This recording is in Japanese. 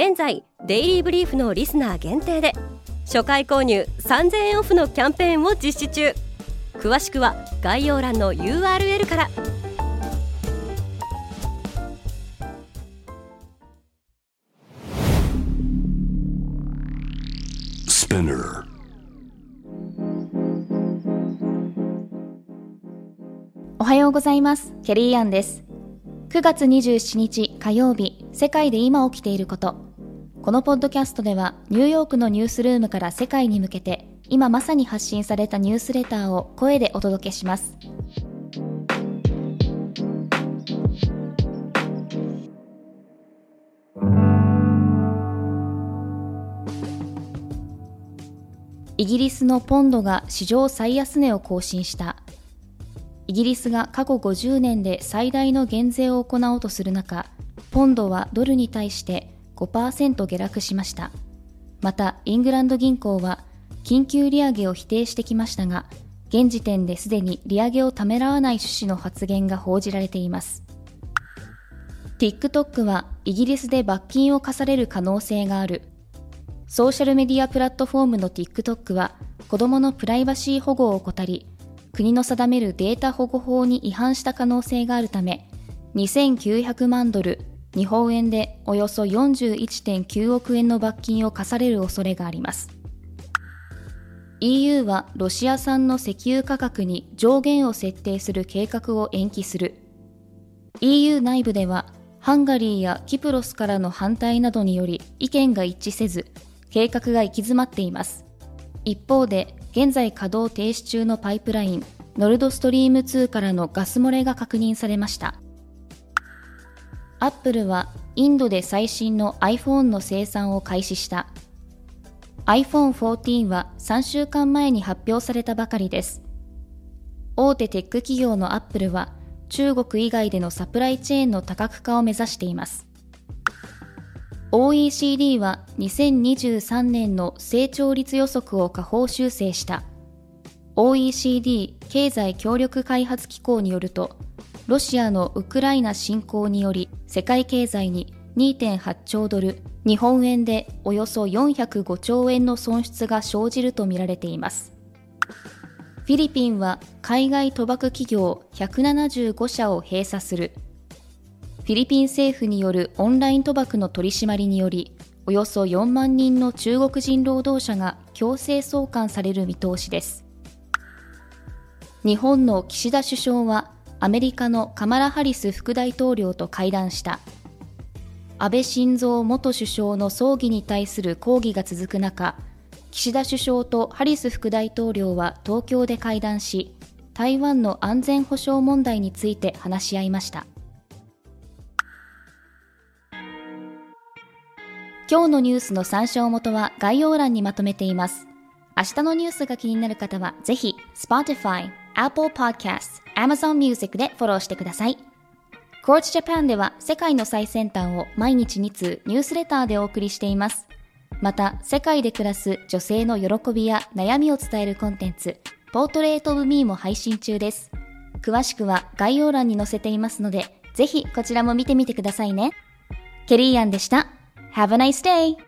現在デイリーブリーフのリスナー限定で初回購入3000円オフのキャンペーンを実施中。詳しくは概要欄の URL から。おはようございます。ケリーアンです。9月27日火曜日世界で今起きていることこのポッドキャストではニューヨークのニュースルームから世界に向けて今まさに発信されたニュースレターを声でお届けします。イギリスのポンドが史上最安値を更新した。イギリスが過去50年で最大の減税を行おうとする中、ポンドはドルに対して5%下落しました。また、イングランド銀行は緊急利上げを否定してきましたが、現時点ですでに利上げをためらわない趣旨の発言が報じられています。TikTok はイギリスで罰金を課される可能性がある。ソーシャルメディアプラットフォームの TikTok は子供のプライバシー保護を怠り、国の定めるデータ保護法に違反した可能性があるため、2900万ドル、日本円でおよそ41.9億円の罰金を課される恐れがあります。EU はロシア産の石油価格に上限を設定する計画を延期する。EU 内部では、ハンガリーやキプロスからの反対などにより意見が一致せず、計画が行き詰まっています。一方で、現在稼働停止中のパイプライン、ノルドストリーム2からのガス漏れが確認されました。アップルはインドで最新の iPhone の生産を開始した。iPhone 14は3週間前に発表されたばかりです。大手テック企業のアップルは中国以外でのサプライチェーンの多角化を目指しています。OECD は2023年の成長率予測を下方修正した。OECD 経済協力開発機構によると、ロシアのウクライナ侵攻により世界経済に2.8兆ドル、日本円でおよそ405兆円の損失が生じるとみられています。フィリピンは海外賭博企業175社を閉鎖するフィリピン政府によるオンライン賭博の取り締まりにより、およそ4万人の中国人労働者が強制送還される見通しです。日本の岸田首相は、アメリカのカマラ・ハリス副大統領と会談した。安倍晋三元首相の葬儀に対する抗議が続く中、岸田首相とハリス副大統領は東京で会談し、台湾の安全保障問題について話し合いました。今日のニュースの参照元は概要欄にまとめています。明日のニュースが気になる方は、ぜひ、Spotify、Apple Podcast、Amazon Music でフォローしてください。Coach Japan では世界の最先端を毎日2通ニュースレターでお送りしています。また、世界で暮らす女性の喜びや悩みを伝えるコンテンツ、Portrait of Me も配信中です。詳しくは概要欄に載せていますので、ぜひこちらも見てみてくださいね。ケリーアンでした。Have a nice day!